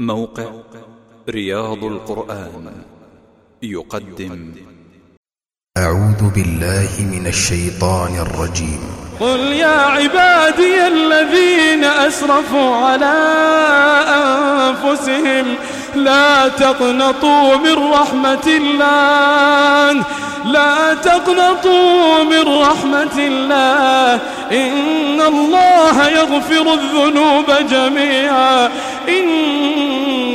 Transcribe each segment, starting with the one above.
موقع رياض القرآن يقدم. أعوذ بالله من الشيطان الرجيم. قل يا عبادي الذين أسرفوا على أنفسهم لا تقنطوا من رحمة الله لا تقنطوا من رحمة الله. إن الله يغفر الذنوب جميعا.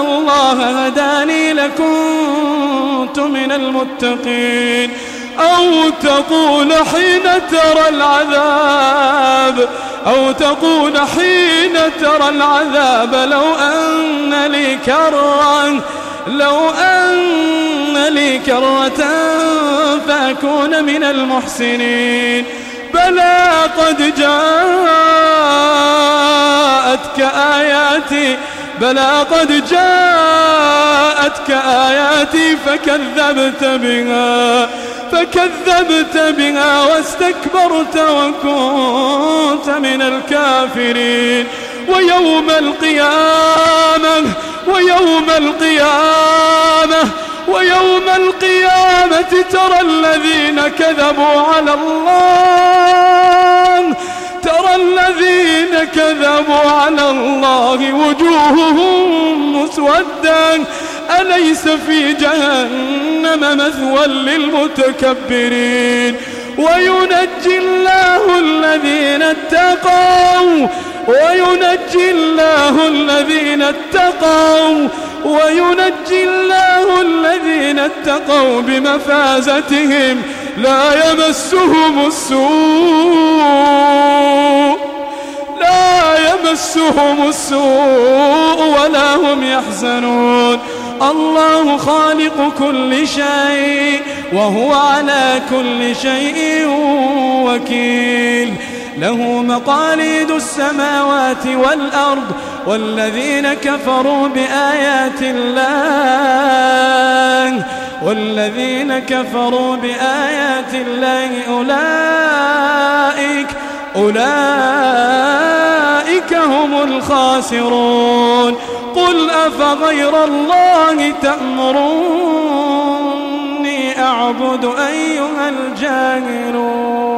الله هداني لكنت من المتقين. أو تقول حين ترى العذاب أو تقول حين ترى العذاب لو أن لي كرة لو أن لي كرة فأكون من المحسنين. بلى قد جاءتك بلى قد جاءتك آياتي فكذبت بها فكذبت بها واستكبرت وكنت من الكافرين. ويوم القيامة ويوم القيامة ويوم القيامة ترى الذين كذبوا على الله ترى الذين كذبوا على الله وجوههم مسودا. أليس في جهنم مثوى للمتكبرين؟ وينجي الله الذين اتقوا وينجي الله الذين اتقوا وينجي الله الذين اتقوا بمفازتهم. لا يمسهم السوء. يمسهم السوء ولا هم يحزنون. الله خالق كل شيء وهو على كل شيء وكيل. له مقاليد السماوات والأرض والذين كفروا بآيات الله والذين كفروا بآيات الله أولئك أولئك هم الخاسرون. قل أفغير الله تأمروني أعبد أيها الجاهلون.